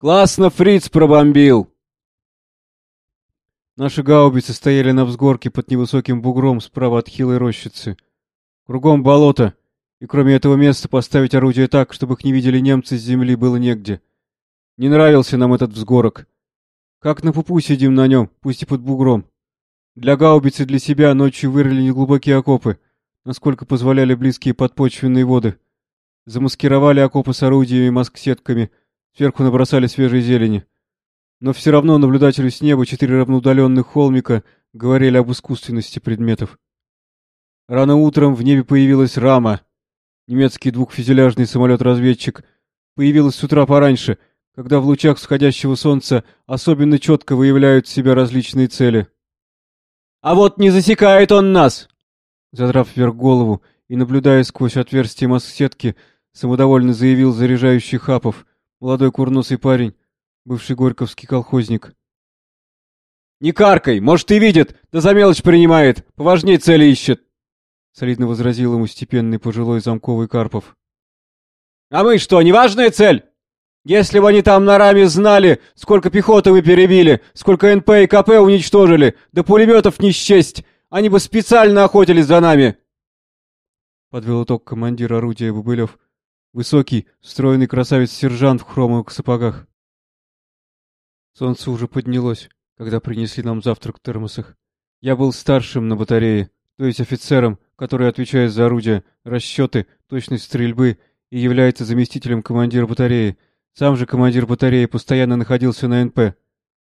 Классно фриц пробомбил!» Наши гаубицы стояли на взгорке под невысоким бугром справа от хилой рощицы. Кругом болото, и кроме этого места поставить орудие так, чтобы их не видели немцы с земли, было негде. Не нравился нам этот взгорок. Как на пупу сидим на нем, пусть и под бугром. Для гаубицы для себя ночью вырыли неглубокие окопы, насколько позволяли близкие подпочвенные воды. Замаскировали окопы с орудиями и маск-сетками, сверху набросали свежей зелени. Но все равно наблюдателю с неба четыре равноудаленных холмика говорили об искусственности предметов. Рано утром в небе появилась рама. Немецкий двухфюзеляжный самолет-разведчик появилась с утра пораньше, когда в лучах всходящего солнца особенно четко выявляют себя различные цели. «А вот не засекает он нас!» Задрав вверх голову и наблюдая сквозь отверстие маск-сетки, самодовольно заявил заряжающий Хапов, молодой курносый парень, бывший горьковский колхозник. «Не каркай! Может, и видит, да за мелочь принимает, поважнее цели ищет!» Солидно возразил ему степенный пожилой замковый Карпов. «А мы что, неважная цель? Если бы они там на раме знали, сколько пехоты вы перебили, сколько НП и КП уничтожили, да пулеметов не счесть, они бы специально охотились за нами!» Подвел итог командир орудия Бубылев. Высокий, стройный красавец-сержант в хромовых сапогах. Солнце уже поднялось, когда принесли нам завтрак в термосах. Я был старшим на батарее, то есть офицером, который отвечает за орудие, расчеты, точность стрельбы и является заместителем командира батареи. Сам же командир батареи постоянно находился на НП,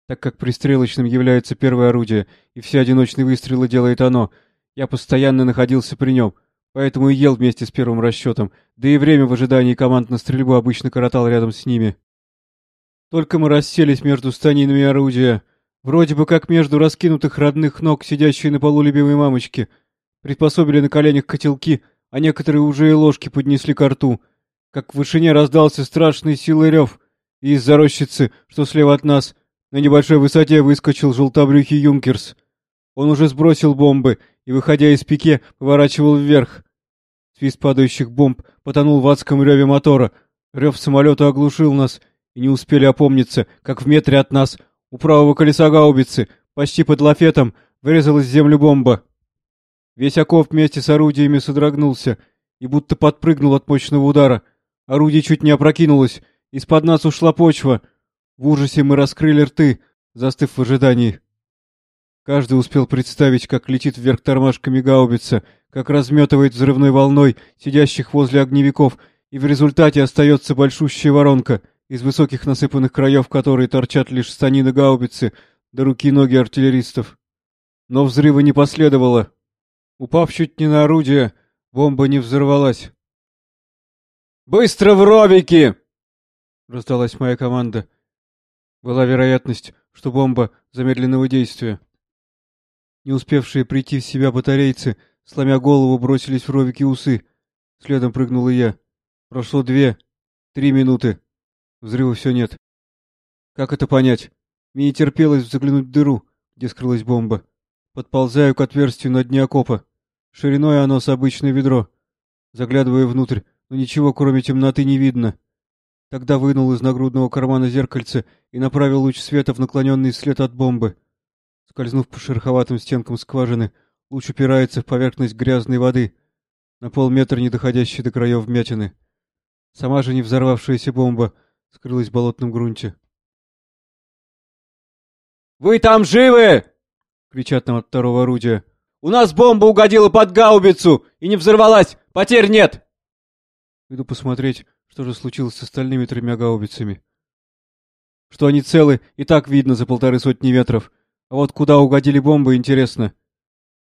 так как пристрелочным является первое орудие, и все одиночные выстрелы делает оно. Я постоянно находился при нем, поэтому и ел вместе с первым расчетом, да и время в ожидании команд на стрельбу обычно коротал рядом с ними. Только мы расселись между станинами орудия, вроде бы как между раскинутых родных ног, сидящие на полу любимой мамочки, приспособили на коленях котелки, а некоторые уже и ложки поднесли ко рту, как в вышине раздался страшный силой рев, и из-за рощицы, что слева от нас, на небольшой высоте выскочил желтобрюхий юнкерс. Он уже сбросил бомбы и, выходя из пике, поворачивал вверх. Свист падающих бомб потонул в адском реве мотора. Рев самолета оглушил нас — и не успели опомниться, как в метре от нас, у правого колеса гаубицы, почти под лафетом, вырезалась в землю бомба. Весь окоп вместе с орудиями содрогнулся и будто подпрыгнул от мощного удара. Орудие чуть не опрокинулось, из-под нас ушла почва. В ужасе мы раскрыли рты, застыв в ожидании. Каждый успел представить, как летит вверх тормашками гаубица, как разметывает взрывной волной сидящих возле огневиков, и в результате остается большущая воронка — из высоких насыпанных краев которой торчат лишь станины гаубицы да руки и ноги артиллеристов. Но взрыва не последовало. Упав чуть не на орудие, бомба не взорвалась. «Быстро в ровики!» — раздалась моя команда. Была вероятность, что бомба замедленного действия. Не успевшие прийти в себя батарейцы, сломя голову, бросились в ровики усы. Следом прыгнул и я. Прошло две, три минуты. Взрыва все нет. Как это понять? Мне не терпелось заглянуть в дыру, где скрылась бомба. Подползаю к отверстию на дне окопа. Шириной оно с обычное ведро. Заглядываю внутрь, но ничего, кроме темноты, не видно. Тогда вынул из нагрудного кармана зеркальце и направил луч света в наклоненный след от бомбы. Скользнув по шероховатым стенкам скважины, луч упирается в поверхность грязной воды, на полметра не доходящей до краев вмятины. Сама же не взорвавшаяся бомба скрылась в болотном грунте. «Вы там живы?» — кричат нам от второго орудия. «У нас бомба угодила под гаубицу и не взорвалась! Потерь нет!» Иду посмотреть, что же случилось с остальными тремя гаубицами. Что они целы, и так видно за полторы сотни метров. Вот куда угодили бомбы, интересно.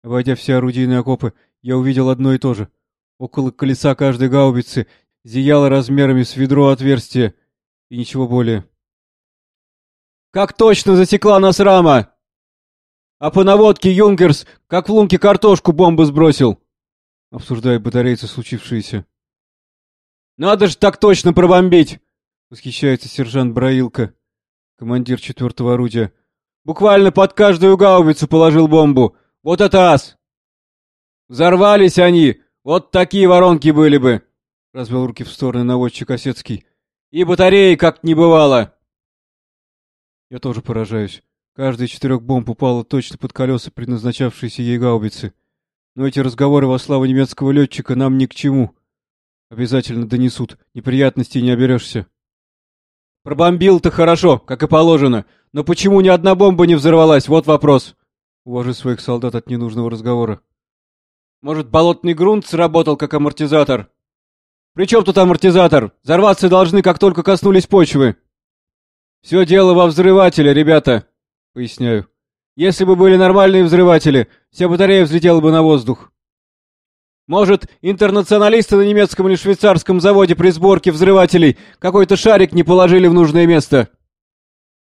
Обойдя все орудийные окопы, я увидел одно и то же. Около колеса каждой гаубицы зияло размерами с ведро отверстие, и ничего более. «Как точно засекла нас рама!» «А по наводке Юнкерс, как в лунке картошку бомбу сбросил!» Обсуждая батарейцы случившееся. «Надо же так точно пробомбить!» Восхищается сержант Браилка, командир четвертого орудия. «Буквально под каждую гаубицу положил бомбу! Вот это ас!» «Взорвались они! Вот такие воронки были бы!» Развел руки в стороны наводчик Осецкий. И батареи как не бывало. Я тоже поражаюсь. Каждая из четырех бомб упала точно под колеса, предназначавшиеся ей гаубицы. Но эти разговоры во славу немецкого летчика нам ни к чему. Обязательно донесут. Неприятностей не оберешься. Пробомбил-то хорошо, как и положено. Но почему ни одна бомба не взорвалась? Вот вопрос. Уважи своих солдат от ненужного разговора. Может, болотный грунт сработал как амортизатор? При чем тут амортизатор? Взорваться должны, как только коснулись почвы. Все дело во взрывателе, ребята. Поясняю. Если бы были нормальные взрыватели, вся батарея взлетела бы на воздух. Может, интернационалисты на немецком или швейцарском заводе при сборке взрывателей какой-то шарик не положили в нужное место?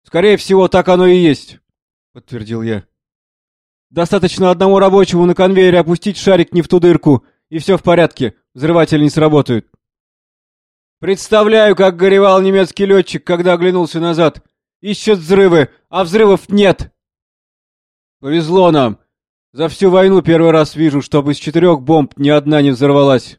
Скорее всего, так оно и есть, подтвердил я. Достаточно одному рабочему на конвейере опустить шарик не в ту дырку, и все в порядке, взрыватель не сработает. Представляю, как горевал немецкий летчик, когда оглянулся назад. Ищет взрывы, а взрывов нет. Повезло нам. За всю войну первый раз вижу, чтобы из четырех бомб ни одна не взорвалась.